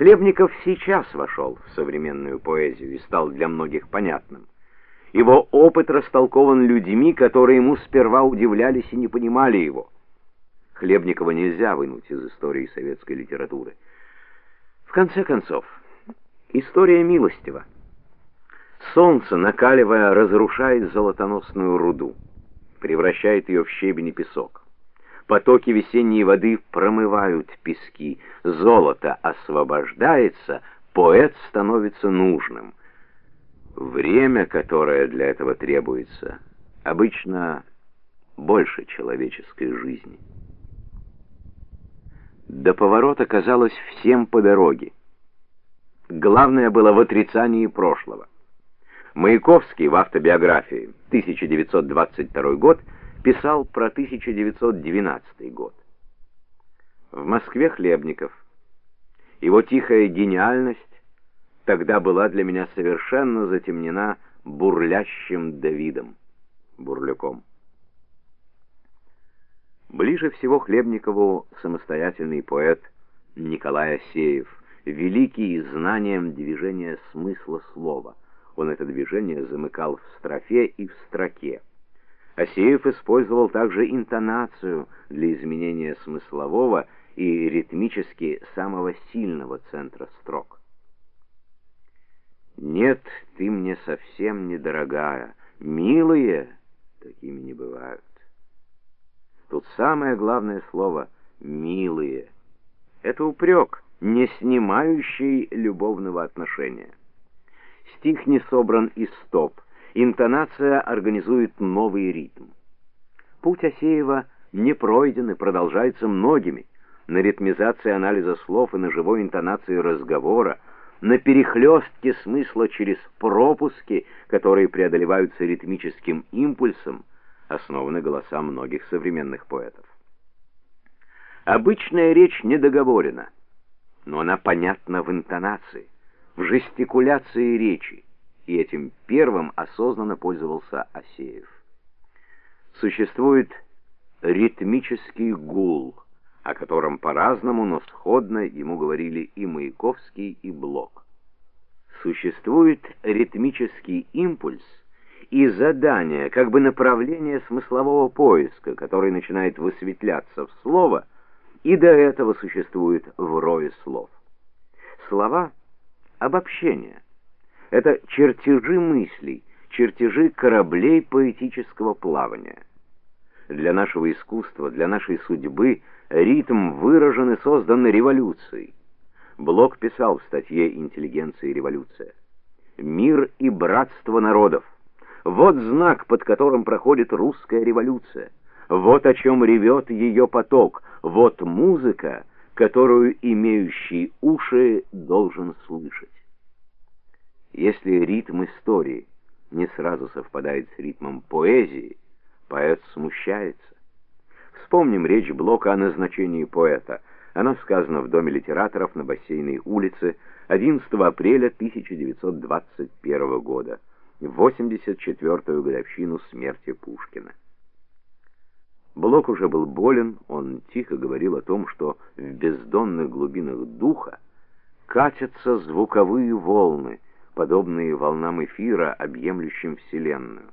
Хлебников сейчас вошел в современную поэзию и стал для многих понятным. Его опыт растолкован людьми, которые ему сперва удивлялись и не понимали его. Хлебникова нельзя вынуть из истории советской литературы. В конце концов, история милостива. Солнце, накаливая, разрушает золотоносную руду, превращает ее в щебень и песок. Потоки весенней воды промывают пески, золото освобождается, поэт становится нужным. Время, которое для этого требуется, обычно больше человеческой жизни. До поворота казалось всем по дороге. Главное было в отрицании прошлого. Маяковский в автобиографии 1922 год писал про 1912 год. В Москве Хлебников. Его тихая гениальность тогда была для меня совершенно затемнена бурлящим Давидом, Бурлюком. Ближе всего Хлебникову самостоятельный поэт Николай Асеев, великий знанием движения смысла слова. Он это движение замыкал в строфе и в строке. Асеев использовал также интонацию для изменения смыслового и ритмически самого сильного центра строк. «Нет, ты мне совсем недорогая, милые такими не бывают». Тут самое главное слово «милые». Это упрек, не снимающий любовного отношения. Стих не собран из стоп, интонация организует новый ритм. Путь Асеева не пройден и продолжается многими. На ритмизации анализа слов и на живой интонации разговора, на перехлестке смысла через пропуски, которые преодолеваются ритмическим импульсом, основаны голоса многих современных поэтов. Обычная речь недоговорена, но она понятна в интонации, в жестикуляции речи и этим первым осознанно пользовался Асеев. Существует ритмический гул, о котором по-разному, но сходно ему говорили и Маяковский, и Блок. Существует ритмический импульс и задание, как бы направление смыслового поиска, который начинает высветляться в слово, и до этого существует в рое слов. Слова — обобщение — это чертежи мыслей, чертежи кораблей поэтического плавания. Для нашего искусства, для нашей судьбы ритм выражен и создан революцией. Блок писал в статье «Интеллигенция и революция». «Мир и братство народов. Вот знак, под которым проходит русская революция. Вот о чем ревет ее поток. Вот музыка, которую имеющий уши должен слышать». Если ритм истории не сразу совпадает с ритмом поэзии, поэт смущается. Вспомним речь Блока о назначении поэта. Она сказана в Доме литераторов на Бассейной улице 11 апреля 1921 года, в 84-ю годовщину смерти Пушкина. Блок уже был болен, он тихо говорил о том, что в бездонных глубинах духа катятся звуковые волны, подобные волнам эфира, объемлющим Вселенную.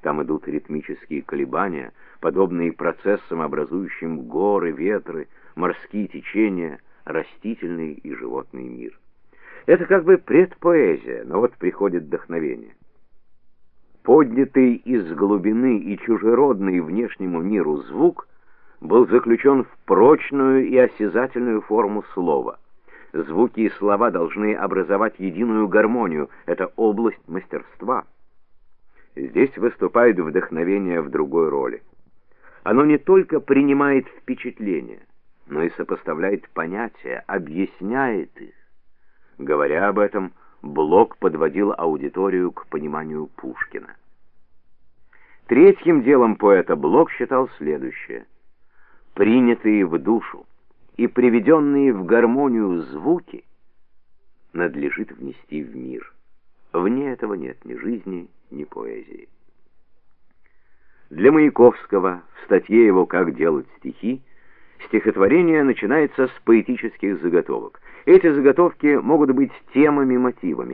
Там идут ритмические колебания, подобные процессам, образующим горы, ветры, морские течения, растительный и животный мир. Это как бы предпоэзия, но вот приходит вдохновение. Поднятый из глубины и чужеродный внешнему миру звук был заключен в прочную и осязательную форму слова — Звуки и слова должны образовать единую гармонию. Это область мастерства. Здесь выступает вдохновение в другой роли. Оно не только принимает впечатления, но и сопоставляет понятия, объясняет их. Говоря об этом, Блок подводил аудиторию к пониманию Пушкина. Третьим делом поэта Блок считал следующее. Принятые в душу, и приведенные в гармонию звуки надлежит внести в мир. Вне этого нет ни жизни, ни поэзии. Для Маяковского в статье его «Как делать стихи» Стихотворение начинается с поэтических заготовок. Эти заготовки могут быть темами-мотивами,